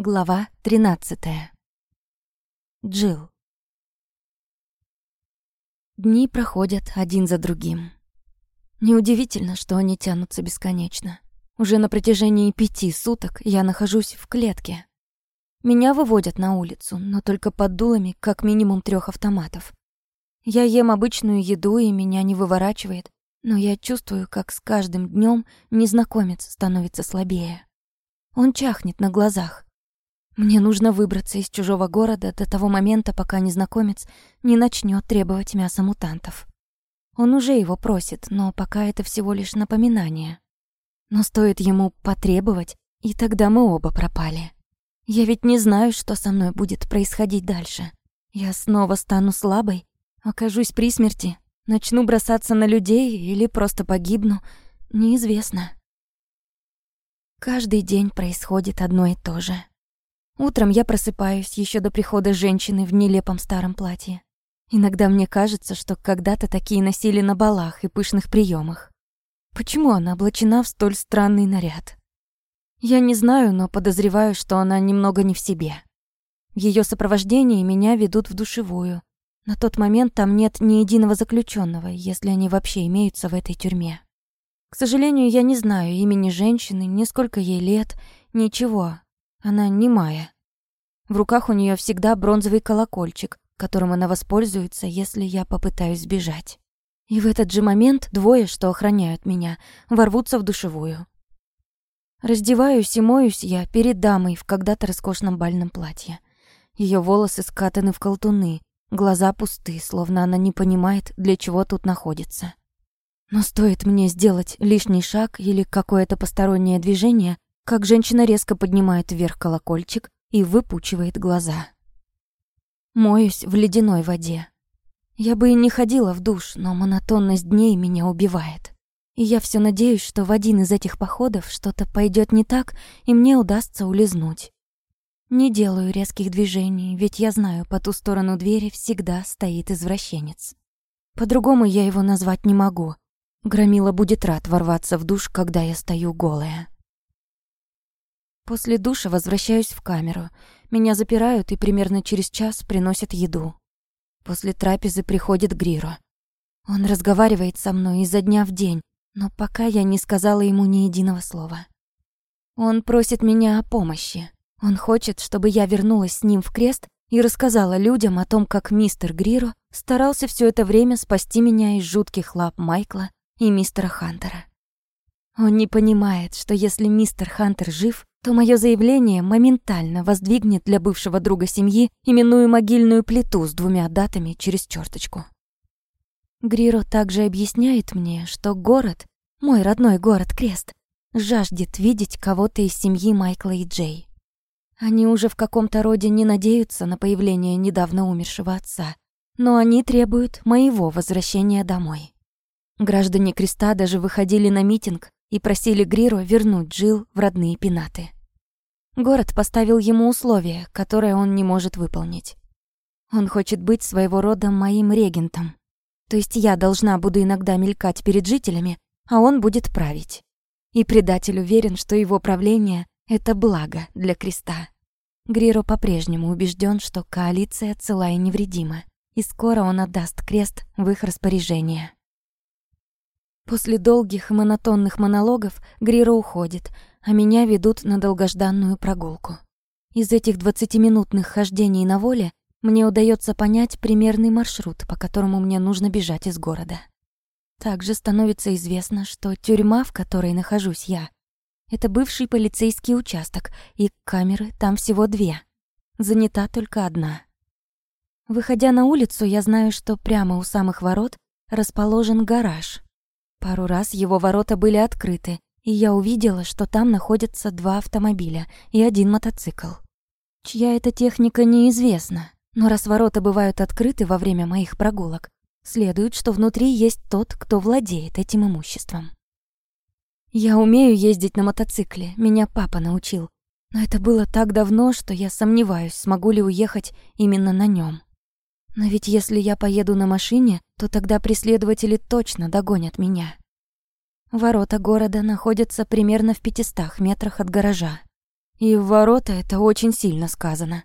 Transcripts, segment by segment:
Глава 13. Джил. Дни проходят один за другим. Неудивительно, что они тянутся бесконечно. Уже на протяжении пяти суток я нахожусь в клетке. Меня выводят на улицу, но только под дулами как минимум трех автоматов. Я ем обычную еду, и меня не выворачивает, но я чувствую, как с каждым днем незнакомец становится слабее. Он чахнет на глазах. Мне нужно выбраться из чужого города до того момента, пока незнакомец не начнет требовать мяса мутантов. Он уже его просит, но пока это всего лишь напоминание. Но стоит ему потребовать, и тогда мы оба пропали. Я ведь не знаю, что со мной будет происходить дальше. Я снова стану слабой, окажусь при смерти, начну бросаться на людей или просто погибну, неизвестно. Каждый день происходит одно и то же. Утром я просыпаюсь еще до прихода женщины в нелепом старом платье. Иногда мне кажется, что когда-то такие носили на балах и пышных приемах. Почему она облачена в столь странный наряд? Я не знаю, но подозреваю, что она немного не в себе. В её сопровождении меня ведут в душевую. На тот момент там нет ни единого заключенного, если они вообще имеются в этой тюрьме. К сожалению, я не знаю имени женщины, ни сколько ей лет, ничего, она немая. В руках у нее всегда бронзовый колокольчик, которым она воспользуется, если я попытаюсь сбежать. И в этот же момент двое, что охраняют меня, ворвутся в душевую. Раздеваюсь и моюсь я перед дамой в когда-то роскошном бальном платье. Ее волосы скатаны в колтуны, глаза пусты, словно она не понимает, для чего тут находится. Но стоит мне сделать лишний шаг или какое-то постороннее движение, как женщина резко поднимает вверх колокольчик и выпучивает глаза. Моюсь в ледяной воде. Я бы и не ходила в душ, но монотонность дней меня убивает. И я все надеюсь, что в один из этих походов что-то пойдет не так, и мне удастся улизнуть. Не делаю резких движений, ведь я знаю, по ту сторону двери всегда стоит извращенец. По-другому я его назвать не могу. Громила будет рад ворваться в душ, когда я стою голая. После душа возвращаюсь в камеру. Меня запирают и примерно через час приносят еду. После трапезы приходит Гриро. Он разговаривает со мной изо дня в день, но пока я не сказала ему ни единого слова. Он просит меня о помощи. Он хочет, чтобы я вернулась с ним в крест и рассказала людям о том, как мистер Гриро старался все это время спасти меня из жутких лап Майкла и мистера Хантера. Он не понимает, что если мистер Хантер жив, то мое заявление моментально воздвигнет для бывшего друга семьи именную могильную плиту с двумя датами через черточку. Гриро также объясняет мне, что город, мой родной город Крест, жаждет видеть кого-то из семьи Майкла и Джей. Они уже в каком-то роде не надеются на появление недавно умершего отца, но они требуют моего возвращения домой. Граждане Креста даже выходили на митинг и просили Гриро вернуть Джил в родные пенаты. Город поставил ему условия, которые он не может выполнить. Он хочет быть своего рода моим регентом. То есть я должна буду иногда мелькать перед жителями, а он будет править. И предатель уверен, что его правление — это благо для креста. Гриро по-прежнему убежден, что коалиция цела и невредима, и скоро он отдаст крест в их распоряжение. После долгих монотонных монологов Гриро уходит, а меня ведут на долгожданную прогулку. Из этих двадцатиминутных хождений на воле мне удается понять примерный маршрут, по которому мне нужно бежать из города. Также становится известно, что тюрьма, в которой нахожусь я, это бывший полицейский участок, и камеры там всего две. Занята только одна. Выходя на улицу, я знаю, что прямо у самых ворот расположен гараж. Пару раз его ворота были открыты, и я увидела, что там находятся два автомобиля и один мотоцикл. Чья это техника, неизвестно, но раз ворота бывают открыты во время моих прогулок, следует, что внутри есть тот, кто владеет этим имуществом. Я умею ездить на мотоцикле, меня папа научил, но это было так давно, что я сомневаюсь, смогу ли уехать именно на нем. Но ведь если я поеду на машине, то тогда преследователи точно догонят меня. Ворота города находятся примерно в 500 метрах от гаража. И в ворота это очень сильно сказано.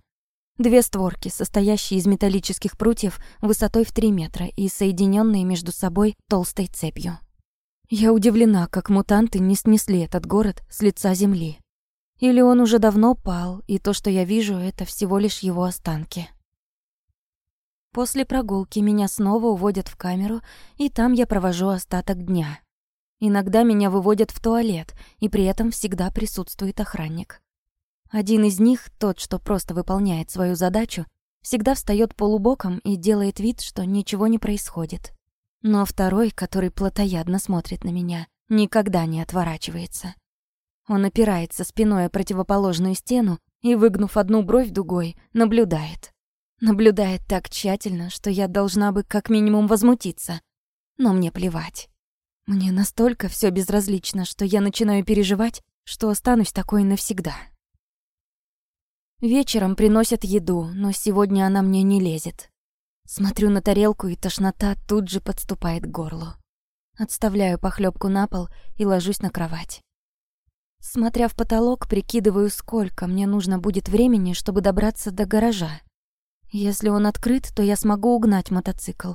Две створки, состоящие из металлических прутьев высотой в 3 метра и соединенные между собой толстой цепью. Я удивлена, как мутанты не снесли этот город с лица земли. Или он уже давно пал, и то, что я вижу, это всего лишь его останки. После прогулки меня снова уводят в камеру, и там я провожу остаток дня. Иногда меня выводят в туалет, и при этом всегда присутствует охранник. Один из них, тот, что просто выполняет свою задачу, всегда встает полубоком и делает вид, что ничего не происходит. Но второй, который плотоядно смотрит на меня, никогда не отворачивается. Он опирается спиной о противоположную стену и, выгнув одну бровь дугой, наблюдает. Наблюдает так тщательно, что я должна бы как минимум возмутиться. Но мне плевать. Мне настолько все безразлично, что я начинаю переживать, что останусь такой навсегда. Вечером приносят еду, но сегодня она мне не лезет. Смотрю на тарелку, и тошнота тут же подступает к горлу. Отставляю похлебку на пол и ложусь на кровать. Смотря в потолок, прикидываю, сколько мне нужно будет времени, чтобы добраться до гаража. Если он открыт, то я смогу угнать мотоцикл.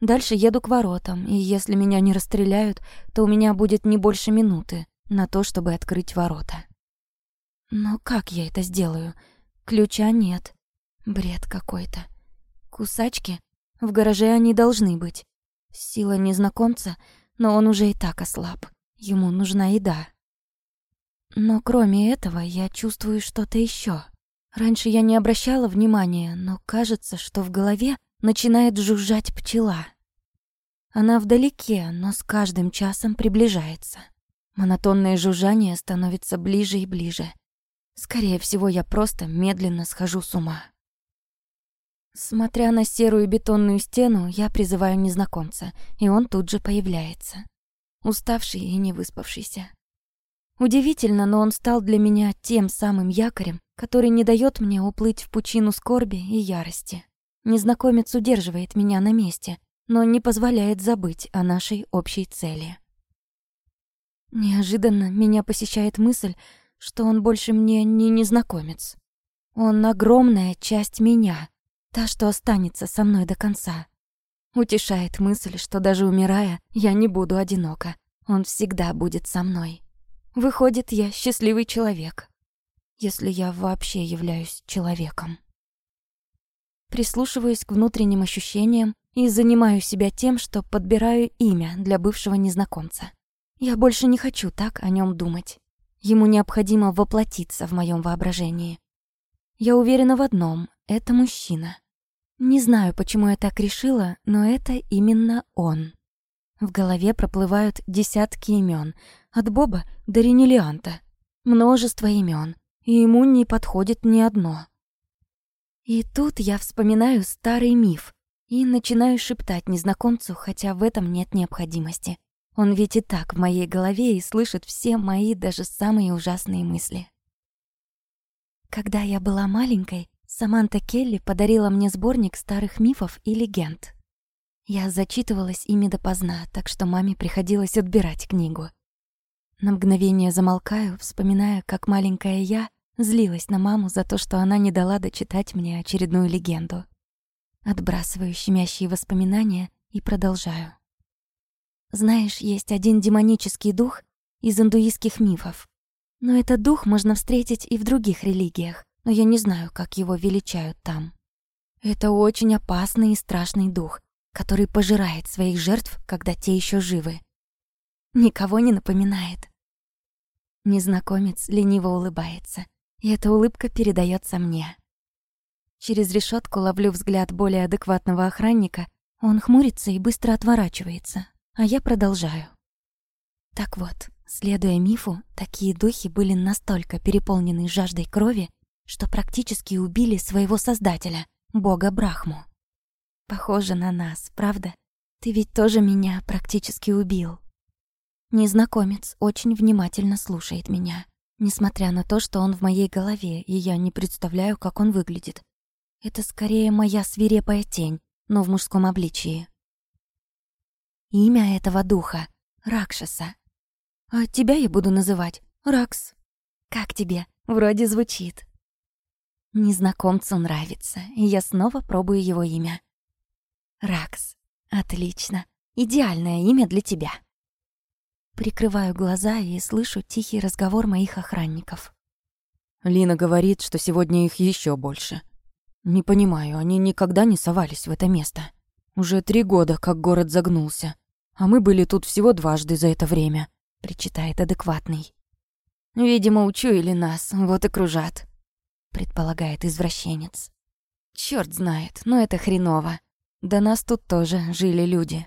Дальше еду к воротам, и если меня не расстреляют, то у меня будет не больше минуты на то, чтобы открыть ворота. Но как я это сделаю? Ключа нет. Бред какой-то. Кусачки? В гараже они должны быть. Сила незнакомца, но он уже и так ослаб. Ему нужна еда. Но кроме этого я чувствую что-то еще. Раньше я не обращала внимания, но кажется, что в голове начинает жужжать пчела. Она вдалеке, но с каждым часом приближается. Монотонное жужжание становится ближе и ближе. Скорее всего, я просто медленно схожу с ума. Смотря на серую бетонную стену, я призываю незнакомца, и он тут же появляется. Уставший и не выспавшийся. Удивительно, но он стал для меня тем самым якорем, который не дает мне уплыть в пучину скорби и ярости. Незнакомец удерживает меня на месте, но не позволяет забыть о нашей общей цели. Неожиданно меня посещает мысль, что он больше мне не незнакомец. Он огромная часть меня, та, что останется со мной до конца. Утешает мысль, что даже умирая, я не буду одинока. Он всегда будет со мной. Выходит, я счастливый человек если я вообще являюсь человеком. Прислушиваюсь к внутренним ощущениям и занимаю себя тем, что подбираю имя для бывшего незнакомца. Я больше не хочу так о нем думать. Ему необходимо воплотиться в моем воображении. Я уверена в одном — это мужчина. Не знаю, почему я так решила, но это именно он. В голове проплывают десятки имен, от Боба до Ренелианта. Множество имен, и ему не подходит ни одно. И тут я вспоминаю старый миф и начинаю шептать незнакомцу, хотя в этом нет необходимости. Он ведь и так в моей голове и слышит все мои даже самые ужасные мысли. Когда я была маленькой, Саманта Келли подарила мне сборник старых мифов и легенд. Я зачитывалась ими допоздна, так что маме приходилось отбирать книгу. На мгновение замолкаю, вспоминая, как маленькая я злилась на маму за то, что она не дала дочитать мне очередную легенду. Отбрасываю щемящие воспоминания и продолжаю. Знаешь, есть один демонический дух из индуистских мифов. Но этот дух можно встретить и в других религиях, но я не знаю, как его величают там. Это очень опасный и страшный дух, который пожирает своих жертв, когда те еще живы. Никого не напоминает. Незнакомец лениво улыбается, и эта улыбка передается мне. Через решетку ловлю взгляд более адекватного охранника, он хмурится и быстро отворачивается, а я продолжаю. Так вот, следуя мифу, такие духи были настолько переполнены жаждой крови, что практически убили своего создателя, бога Брахму. Похоже на нас, правда? Ты ведь тоже меня практически убил. Незнакомец очень внимательно слушает меня, несмотря на то, что он в моей голове, и я не представляю, как он выглядит. Это скорее моя свирепая тень, но в мужском обличии. Имя этого духа — Ракшаса. А тебя я буду называть Ракс. Как тебе? Вроде звучит. Незнакомцу нравится, и я снова пробую его имя. Ракс. Отлично. Идеальное имя для тебя. Прикрываю глаза и слышу тихий разговор моих охранников. Лина говорит, что сегодня их еще больше. Не понимаю, они никогда не совались в это место. Уже три года, как город загнулся. А мы были тут всего дважды за это время, причитает адекватный. Видимо, учуяли нас, вот и кружат, предполагает извращенец. Черт знает, но это хреново. До нас тут тоже жили люди.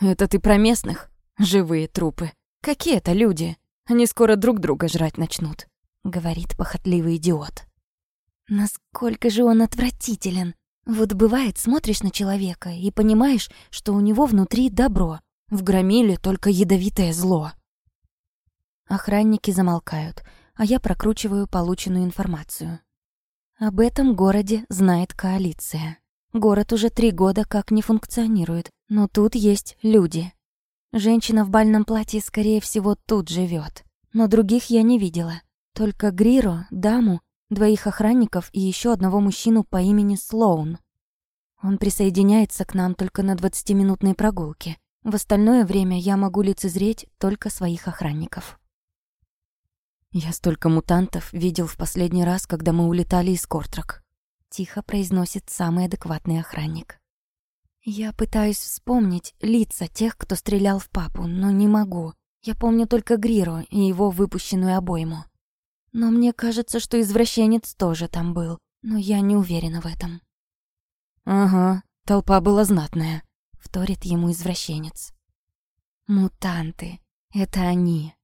Это ты про местных? Живые трупы. Какие это люди? Они скоро друг друга жрать начнут, говорит похотливый идиот. Насколько же он отвратителен. Вот бывает, смотришь на человека и понимаешь, что у него внутри добро. В громиле только ядовитое зло. Охранники замолкают, а я прокручиваю полученную информацию. Об этом городе знает коалиция. Город уже три года как не функционирует, но тут есть люди. Женщина в бальном платье, скорее всего, тут живет, Но других я не видела. Только Гриро, даму, двоих охранников и еще одного мужчину по имени Слоун. Он присоединяется к нам только на 20-минутной прогулке. В остальное время я могу лицезреть только своих охранников. «Я столько мутантов видел в последний раз, когда мы улетали из Кортрак», — тихо произносит самый адекватный охранник. Я пытаюсь вспомнить лица тех, кто стрелял в папу, но не могу. Я помню только Гриро и его выпущенную обойму. Но мне кажется, что извращенец тоже там был, но я не уверена в этом. «Ага, толпа была знатная», — вторит ему извращенец. «Мутанты. Это они.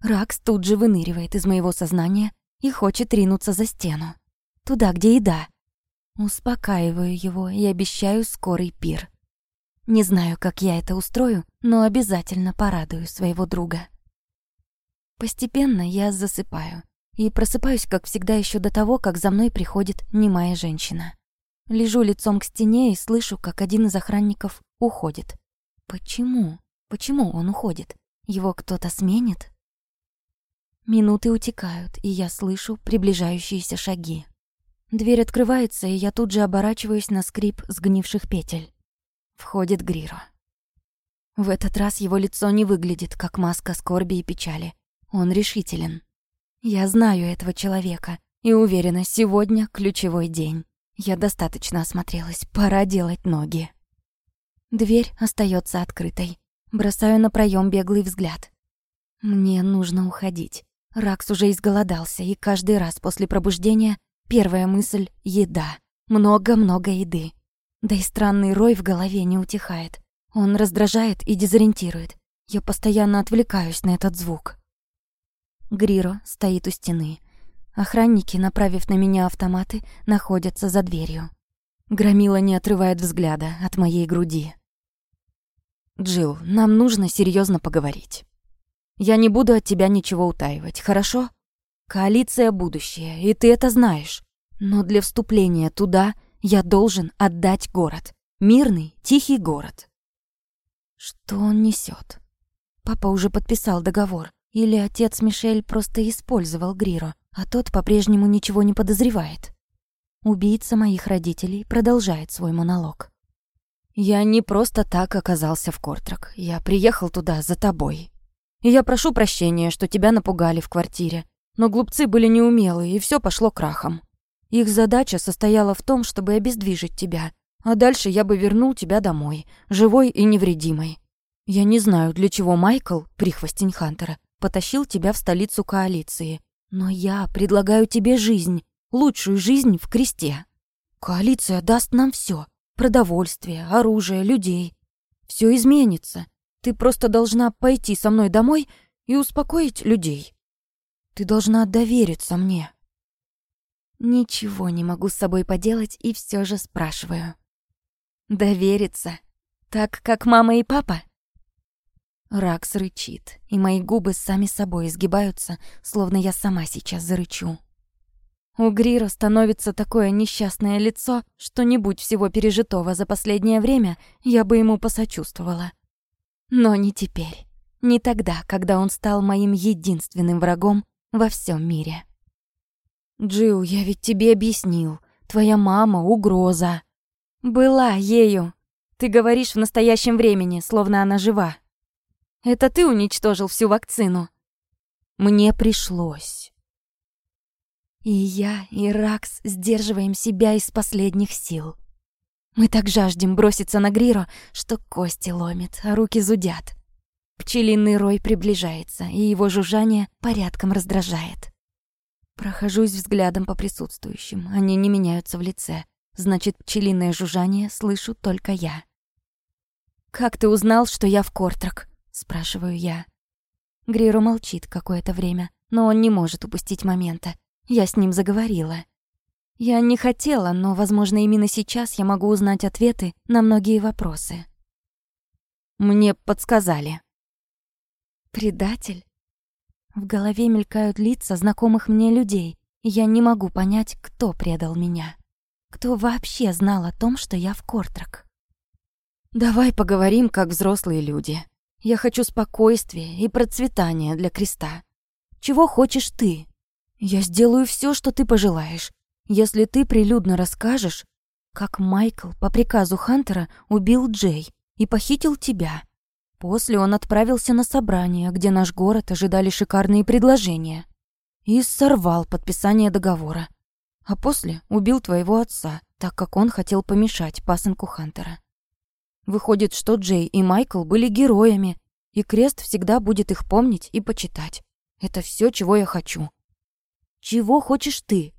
Ракс тут же выныривает из моего сознания и хочет ринуться за стену. Туда, где еда. Успокаиваю его и обещаю скорый пир. Не знаю, как я это устрою, но обязательно порадую своего друга. Постепенно я засыпаю и просыпаюсь, как всегда, еще до того, как за мной приходит немая женщина. Лежу лицом к стене и слышу, как один из охранников уходит. Почему? Почему он уходит? Его кто-то сменит? Минуты утекают, и я слышу приближающиеся шаги. Дверь открывается, и я тут же оборачиваюсь на скрип сгнивших петель. Входит Гриро. В этот раз его лицо не выглядит, как маска скорби и печали. Он решителен. Я знаю этого человека и уверена, сегодня ключевой день. Я достаточно осмотрелась, пора делать ноги. Дверь остается открытой. Бросаю на проем беглый взгляд. Мне нужно уходить. Ракс уже изголодался, и каждый раз после пробуждения первая мысль — еда. Много-много еды. Да и странный рой в голове не утихает. Он раздражает и дезориентирует. Я постоянно отвлекаюсь на этот звук. Гриро стоит у стены. Охранники, направив на меня автоматы, находятся за дверью. Громила не отрывает взгляда от моей груди. Джил, нам нужно серьезно поговорить. Я не буду от тебя ничего утаивать, хорошо? Коалиция — будущее, и ты это знаешь. Но для вступления туда я должен отдать город. Мирный, тихий город. Что он несет? Папа уже подписал договор. Или отец Мишель просто использовал Гриро, а тот по-прежнему ничего не подозревает. Убийца моих родителей продолжает свой монолог. «Я не просто так оказался в Кортрак. Я приехал туда за тобой. Я прошу прощения, что тебя напугали в квартире. Но глупцы были неумелые, и все пошло крахом. Их задача состояла в том, чтобы обездвижить тебя, а дальше я бы вернул тебя домой, живой и невредимой. Я не знаю, для чего Майкл, прихвостень Хантера, потащил тебя в столицу коалиции. Но я предлагаю тебе жизнь, лучшую жизнь в кресте. Коалиция даст нам все: продовольствие, оружие, людей. Все изменится. Ты просто должна пойти со мной домой и успокоить людей. Ты должна довериться мне. Ничего не могу с собой поделать и все же спрашиваю. Довериться? Так, как мама и папа? Ракс рычит, и мои губы сами собой изгибаются, словно я сама сейчас зарычу. У Гриро становится такое несчастное лицо, что не будь всего пережитого за последнее время, я бы ему посочувствовала. Но не теперь. Не тогда, когда он стал моим единственным врагом во всем мире. Джилл, я ведь тебе объяснил. Твоя мама — угроза. Была ею. Ты говоришь в настоящем времени, словно она жива. Это ты уничтожил всю вакцину. Мне пришлось. И я, и Ракс сдерживаем себя из последних сил. Мы так жаждем броситься на Гриро, что кости ломит, а руки зудят. Пчелиный рой приближается, и его жужжание порядком раздражает. Прохожусь взглядом по присутствующим, они не меняются в лице. Значит, пчелиное жужжание слышу только я. «Как ты узнал, что я в Кортрак?» — спрашиваю я. Гриро молчит какое-то время, но он не может упустить момента. Я с ним заговорила. Я не хотела, но, возможно, именно сейчас я могу узнать ответы на многие вопросы. Мне подсказали. Предатель? В голове мелькают лица знакомых мне людей, я не могу понять, кто предал меня. Кто вообще знал о том, что я в Кортрак? Давай поговорим, как взрослые люди. Я хочу спокойствия и процветания для Креста. Чего хочешь ты? Я сделаю все, что ты пожелаешь, если ты прилюдно расскажешь, как Майкл по приказу Хантера убил Джей и похитил тебя. После он отправился на собрание, где наш город ожидали шикарные предложения, и сорвал подписание договора. А после убил твоего отца, так как он хотел помешать пасынку Хантера. Выходит, что Джей и Майкл были героями, и крест всегда будет их помнить и почитать. Это все, чего я хочу. Чего хочешь ты?»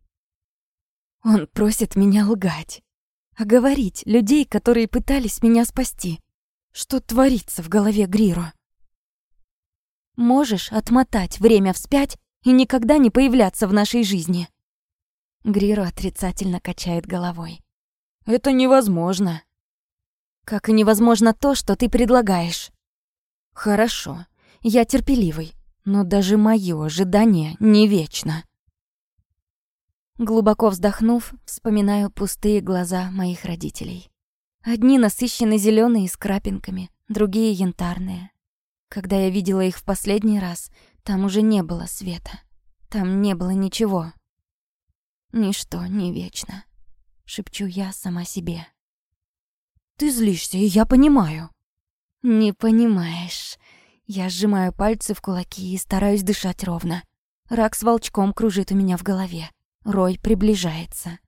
Он просит меня лгать. А говорить людей, которые пытались меня спасти. Что творится в голове Гриро? Можешь отмотать время вспять и никогда не появляться в нашей жизни?» Гриро отрицательно качает головой. «Это невозможно». «Как и невозможно то, что ты предлагаешь». «Хорошо, я терпеливый, но даже моё ожидание не вечно». Глубоко вздохнув, вспоминаю пустые глаза моих родителей. Одни насыщенно зеленые с крапинками, другие янтарные. Когда я видела их в последний раз, там уже не было света. Там не было ничего. Ничто не вечно, шепчу я сама себе. Ты злишься, и я понимаю. Не понимаешь. Я сжимаю пальцы в кулаки и стараюсь дышать ровно. Рак с волчком кружит у меня в голове. Рой приближается.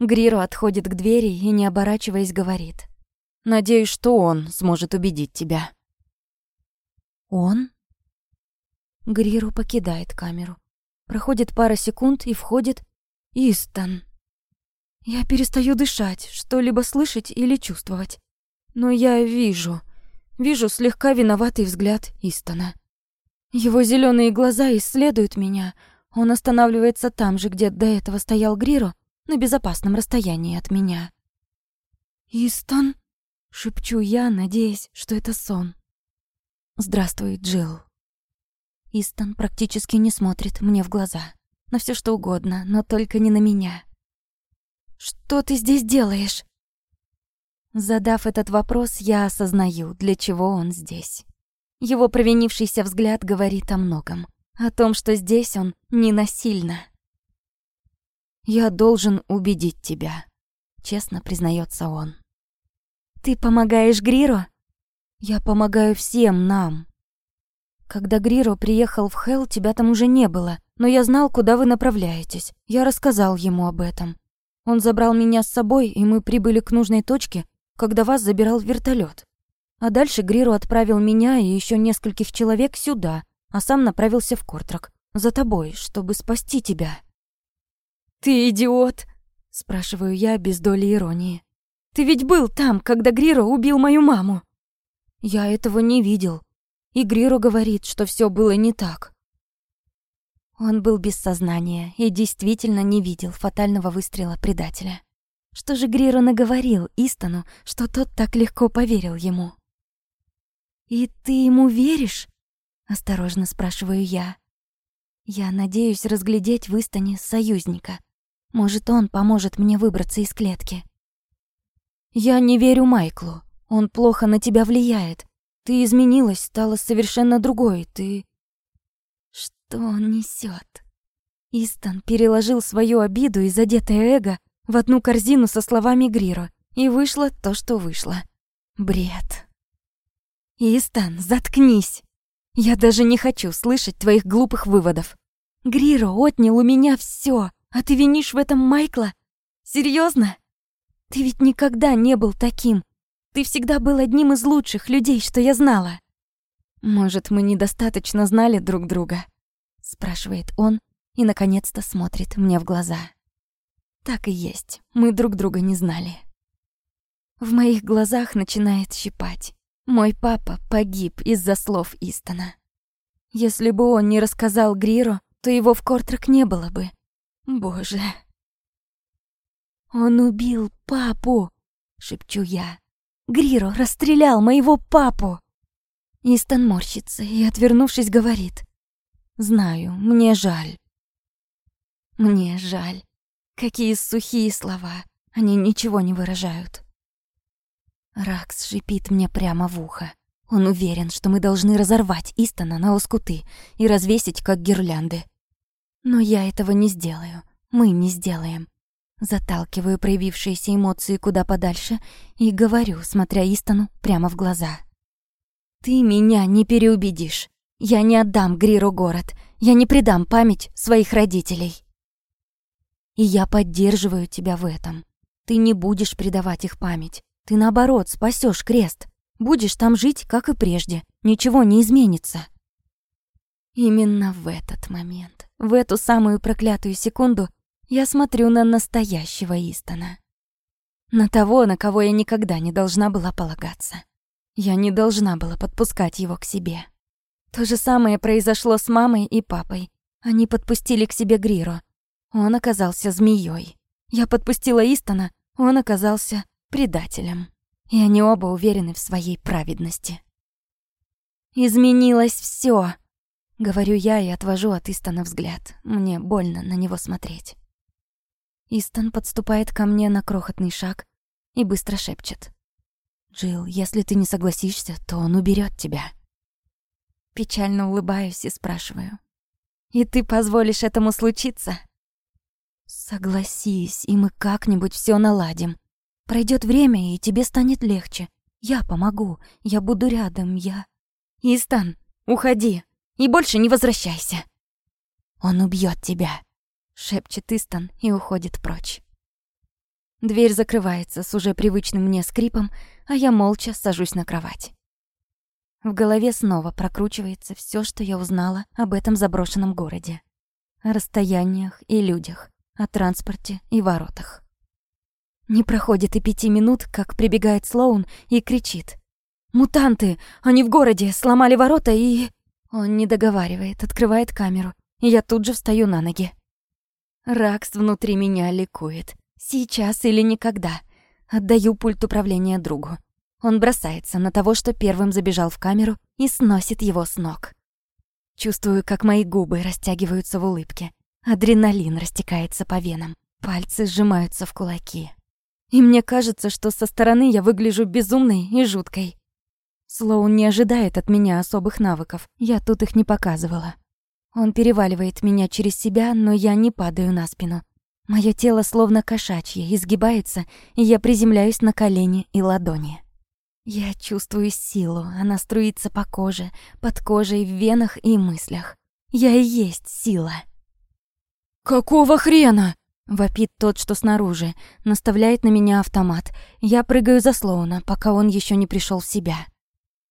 Гриро отходит к двери и, не оборачиваясь, говорит. «Надеюсь, что он сможет убедить тебя». «Он?» Гриру покидает камеру. Проходит пара секунд и входит Истон. Я перестаю дышать, что-либо слышать или чувствовать. Но я вижу, вижу слегка виноватый взгляд Истона. Его зеленые глаза исследуют меня, он останавливается там же, где до этого стоял Гриро, на безопасном расстоянии от меня. «Истон?» — шепчу я, надеясь, что это сон. «Здравствуй, Джилл». Истон практически не смотрит мне в глаза. На все что угодно, но только не на меня. «Что ты здесь делаешь?» Задав этот вопрос, я осознаю, для чего он здесь. Его провинившийся взгляд говорит о многом. О том, что здесь он не насильно. «Я должен убедить тебя», — честно признается он. «Ты помогаешь Гриро?» «Я помогаю всем нам». «Когда Гриро приехал в Хелл, тебя там уже не было, но я знал, куда вы направляетесь. Я рассказал ему об этом. Он забрал меня с собой, и мы прибыли к нужной точке, когда вас забирал вертолет. А дальше Гриро отправил меня и еще нескольких человек сюда, а сам направился в Кортрак. За тобой, чтобы спасти тебя». «Ты идиот?» — спрашиваю я без доли иронии. «Ты ведь был там, когда Гриро убил мою маму!» «Я этого не видел. И Гриро говорит, что все было не так». Он был без сознания и действительно не видел фатального выстрела предателя. Что же Гриро наговорил Истону, что тот так легко поверил ему? «И ты ему веришь?» Осторожно спрашиваю я. Я надеюсь разглядеть в Истоне союзника. Может, он поможет мне выбраться из клетки. Я не верю Майклу. Он плохо на тебя влияет. Ты изменилась, стала совершенно другой. Ты... Что он несет? Истон переложил свою обиду и задетое эго в одну корзину со словами Гриро, и вышло то, что вышло. Бред. Истон, заткнись. Я даже не хочу слышать твоих глупых выводов. Гриро отнял у меня все, а ты винишь в этом Майкла? Серьезно? Ты ведь никогда не был таким. Ты всегда был одним из лучших людей, что я знала. Может, мы недостаточно знали друг друга? спрашивает он и наконец-то смотрит мне в глаза. Так и есть. Мы друг друга не знали. В моих глазах начинает щипать. Мой папа погиб из-за слов Истона. Если бы он не рассказал Гриру, то его в Кортрак не было бы. Боже. Он убил папу, шепчу я. Гриро расстрелял моего папу. Истон морщится и, отвернувшись, говорит. Знаю, мне жаль. Мне жаль. Какие сухие слова. Они ничего не выражают. Ракс шипит мне прямо в ухо. Он уверен, что мы должны разорвать Истона на лоскуты и развесить, как гирлянды. Но я этого не сделаю. Мы не сделаем. Заталкиваю проявившиеся эмоции куда подальше и говорю, смотря Истону прямо в глаза. «Ты меня не переубедишь. Я не отдам Гриру город. Я не предам память своих родителей. И я поддерживаю тебя в этом. Ты не будешь предавать их память. Ты, наоборот, спасешь крест. Будешь там жить, как и прежде. Ничего не изменится. Именно в этот момент, в эту самую проклятую секунду, я смотрю на настоящего Истона. На того, на кого я никогда не должна была полагаться. Я не должна была подпускать его к себе. То же самое произошло с мамой и папой. Они подпустили к себе Гриро. Он оказался змеей. Я подпустила Истона, он оказался предателем. И они оба уверены в своей праведности. «Изменилось все, говорю я и отвожу от Истона взгляд. Мне больно на него смотреть. Истон подступает ко мне на крохотный шаг и быстро шепчет. «Джилл, если ты не согласишься, то он уберет тебя». Печально улыбаюсь и спрашиваю. «И ты позволишь этому случиться?» «Согласись, и мы как-нибудь все наладим. Пройдет время, и тебе станет легче. Я помогу, я буду рядом, я...» «Истан, уходи и больше не возвращайся!» «Он убьет тебя!» — шепчет Истан и уходит прочь. Дверь закрывается с уже привычным мне скрипом, а я молча сажусь на кровать. В голове снова прокручивается все, что я узнала об этом заброшенном городе. О расстояниях и людях, о транспорте и воротах. Не проходит и пяти минут, как прибегает Слоун и кричит. «Мутанты! Они в городе! Сломали ворота и...» Он не договаривает, открывает камеру, и я тут же встаю на ноги. Ракс внутри меня ликует. Сейчас или никогда. Отдаю пульт управления другу. Он бросается на того, что первым забежал в камеру, и сносит его с ног. Чувствую, как мои губы растягиваются в улыбке. Адреналин растекается по венам. Пальцы сжимаются в кулаки. И мне кажется, что со стороны я выгляжу безумной и жуткой. Слоун не ожидает от меня особых навыков, я тут их не показывала. Он переваливает меня через себя, но я не падаю на спину. Моё тело словно кошачье, изгибается, и я приземляюсь на колени и ладони. Я чувствую силу, она струится по коже, под кожей, в венах и мыслях. Я и есть сила. «Какого хрена?» — вопит тот, что снаружи, наставляет на меня автомат. Я прыгаю за Слоуна, пока он еще не пришел в себя.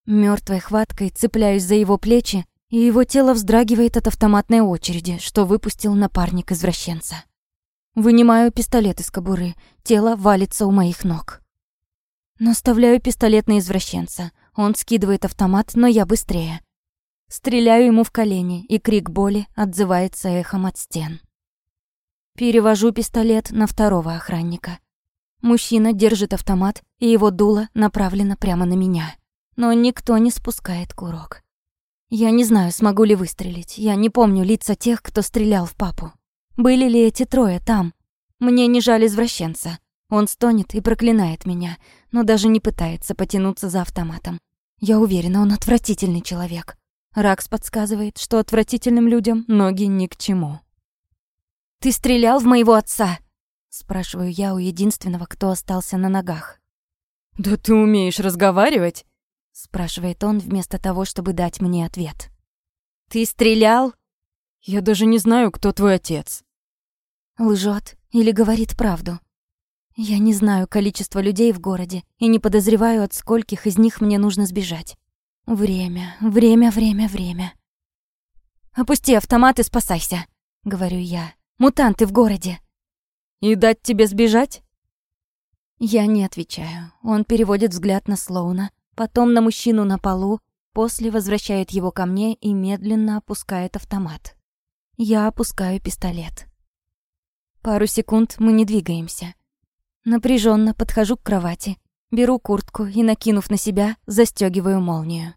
Мертвой хваткой цепляюсь за его плечи, и его тело вздрагивает от автоматной очереди, что выпустил напарник извращенца. Вынимаю пистолет из кобуры, тело валится у моих ног. Наставляю пистолет на извращенца. Он скидывает автомат, но я быстрее. Стреляю ему в колени, и крик боли отзывается эхом от стен. Перевожу пистолет на второго охранника. Мужчина держит автомат, и его дуло направлено прямо на меня. Но никто не спускает курок. Я не знаю, смогу ли выстрелить. Я не помню лица тех, кто стрелял в папу. Были ли эти трое там? Мне не жаль извращенца. Он стонет и проклинает меня, но даже не пытается потянуться за автоматом. Я уверена, он отвратительный человек. Ракс подсказывает, что отвратительным людям ноги ни к чему. Ты стрелял в моего отца?» Спрашиваю я у единственного, кто остался на ногах. «Да ты умеешь разговаривать?» Спрашивает он вместо того, чтобы дать мне ответ. «Ты стрелял?» «Я даже не знаю, кто твой отец». Лжет или говорит правду. Я не знаю количество людей в городе и не подозреваю, от скольких из них мне нужно сбежать. Время, время, время, время. «Опусти автомат и спасайся», — говорю я. «Мутанты в городе». «И дать тебе сбежать?» Я не отвечаю. Он переводит взгляд на Слоуна, потом на мужчину на полу, после возвращает его ко мне и медленно опускает автомат. Я опускаю пистолет. Пару секунд мы не двигаемся. Напряженно подхожу к кровати, беру куртку и, накинув на себя, застегиваю молнию.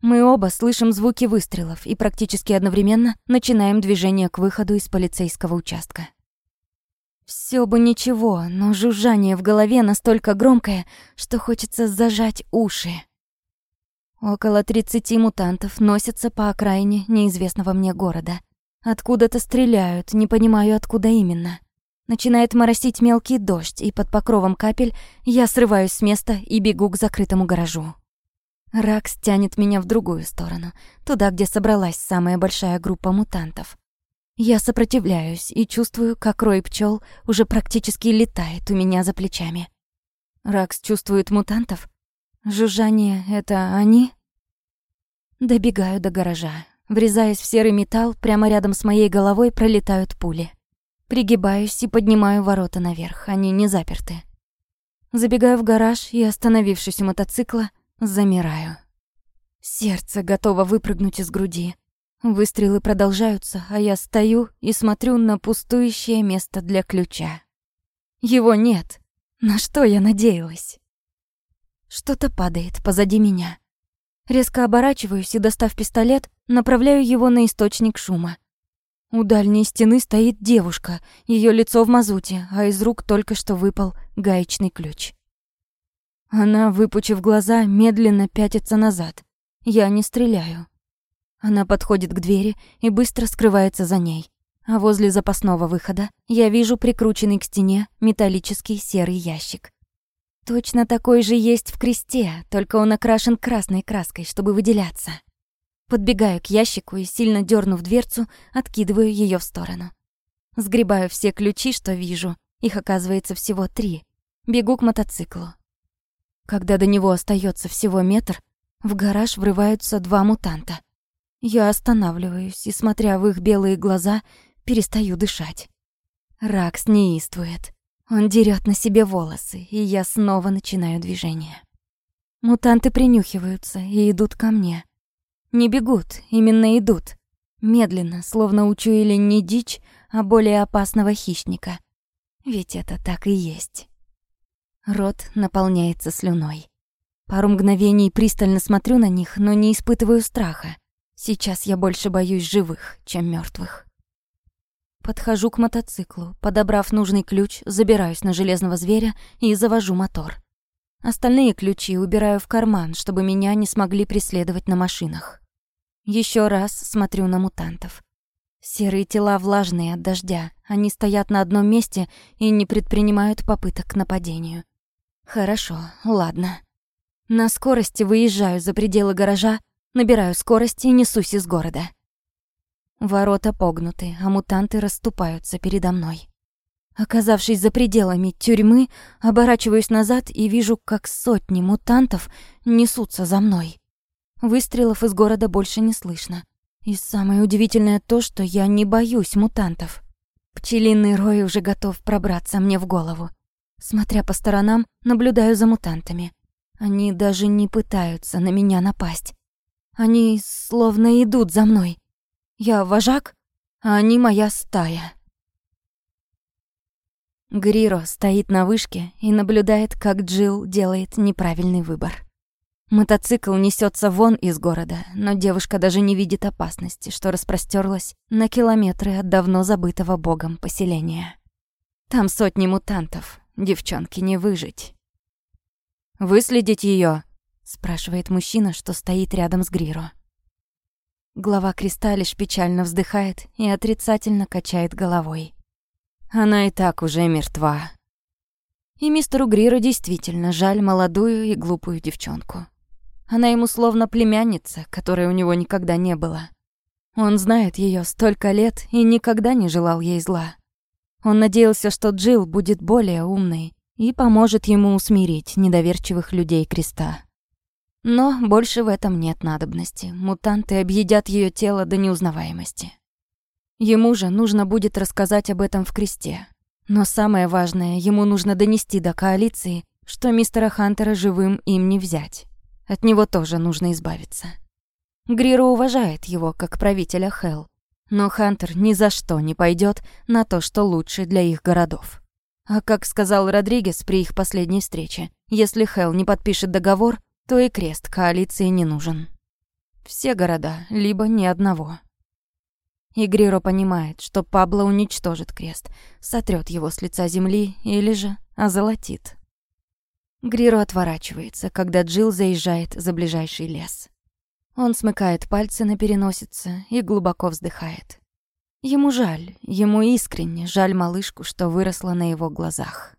Мы оба слышим звуки выстрелов и практически одновременно начинаем движение к выходу из полицейского участка. Все бы ничего, но жужжание в голове настолько громкое, что хочется зажать уши. Около 30 мутантов носятся по окраине неизвестного мне города. Откуда-то стреляют, не понимаю, откуда именно. Начинает моросить мелкий дождь, и под покровом капель я срываюсь с места и бегу к закрытому гаражу. Ракс тянет меня в другую сторону, туда, где собралась самая большая группа мутантов. Я сопротивляюсь и чувствую, как рой пчел уже практически летает у меня за плечами. Ракс чувствует мутантов? Жужжание — это они? Добегаю до гаража. Врезаясь в серый металл, прямо рядом с моей головой пролетают пули. Пригибаюсь и поднимаю ворота наверх, они не заперты. Забегаю в гараж и, остановившись у мотоцикла, замираю. Сердце готово выпрыгнуть из груди. Выстрелы продолжаются, а я стою и смотрю на пустующее место для ключа. Его нет. На что я надеялась? Что-то падает позади меня. Резко оборачиваюсь и, достав пистолет, направляю его на источник шума. У дальней стены стоит девушка, ее лицо в мазуте, а из рук только что выпал гаечный ключ. Она, выпучив глаза, медленно пятится назад. Я не стреляю. Она подходит к двери и быстро скрывается за ней. А возле запасного выхода я вижу прикрученный к стене металлический серый ящик. Точно такой же есть в кресте, только он окрашен красной краской, чтобы выделяться. Подбегаю к ящику и, сильно дернув дверцу, откидываю ее в сторону. Сгребаю все ключи, что вижу. Их оказывается всего три. Бегу к мотоциклу. Когда до него остается всего метр, в гараж врываются два мутанта. Я останавливаюсь и, смотря в их белые глаза, перестаю дышать. Ракс неистует. Он дерет на себе волосы, и я снова начинаю движение. Мутанты принюхиваются и идут ко мне. Не бегут, именно идут. Медленно, словно учуяли не дичь, а более опасного хищника. Ведь это так и есть. Рот наполняется слюной. Пару мгновений пристально смотрю на них, но не испытываю страха. Сейчас я больше боюсь живых, чем мертвых. Подхожу к мотоциклу, подобрав нужный ключ, забираюсь на железного зверя и завожу мотор. Остальные ключи убираю в карман, чтобы меня не смогли преследовать на машинах. Еще раз смотрю на мутантов. Серые тела влажные от дождя, они стоят на одном месте и не предпринимают попыток к нападению. Хорошо, ладно. На скорости выезжаю за пределы гаража Набираю скорость и несусь из города. Ворота погнуты, а мутанты расступаются передо мной. Оказавшись за пределами тюрьмы, оборачиваюсь назад и вижу, как сотни мутантов несутся за мной. Выстрелов из города больше не слышно. И самое удивительное то, что я не боюсь мутантов. Пчелиный рой уже готов пробраться мне в голову. Смотря по сторонам, наблюдаю за мутантами. Они даже не пытаются на меня напасть. Они словно идут за мной. Я вожак, а они моя стая. Гриро стоит на вышке и наблюдает, как Джилл делает неправильный выбор. Мотоцикл несется вон из города, но девушка даже не видит опасности, что распростерлась на километры от давно забытого богом поселения. Там сотни мутантов, девчонке не выжить. «Выследить ее, спрашивает мужчина, что стоит рядом с Гриро. Глава креста лишь печально вздыхает и отрицательно качает головой. Она и так уже мертва. И мистеру Гриру действительно жаль молодую и глупую девчонку. Она ему словно племянница, которой у него никогда не было. Он знает ее столько лет и никогда не желал ей зла. Он надеялся, что Джилл будет более умной и поможет ему усмирить недоверчивых людей креста. Но больше в этом нет надобности. Мутанты объедят ее тело до неузнаваемости. Ему же нужно будет рассказать об этом в кресте. Но самое важное, ему нужно донести до коалиции, что мистера Хантера живым им не взять. От него тоже нужно избавиться. Гриру уважает его как правителя Хелл, но Хантер ни за что не пойдет на то, что лучше для их городов. А как сказал Родригес при их последней встрече, если Хелл не подпишет договор, то и крест коалиции не нужен. Все города, либо ни одного. И Гриро понимает, что Пабло уничтожит крест, сотрет его с лица земли или же озолотит. Гриро отворачивается, когда Джилл заезжает за ближайший лес. Он смыкает пальцы на переносице и глубоко вздыхает. Ему жаль, ему искренне жаль малышку, что выросла на его глазах.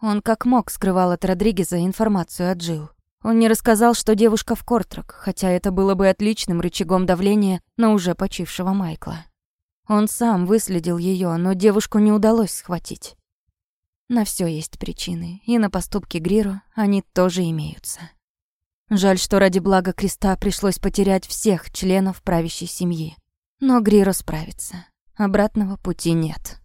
Он как мог скрывал от Родригеза информацию о Джилл. Он не рассказал, что девушка в Кортрак, хотя это было бы отличным рычагом давления на уже почившего Майкла. Он сам выследил ее, но девушку не удалось схватить. На все есть причины, и на поступки Гриру они тоже имеются. Жаль, что ради блага креста пришлось потерять всех членов правящей семьи. Но Гриро справится. Обратного пути нет.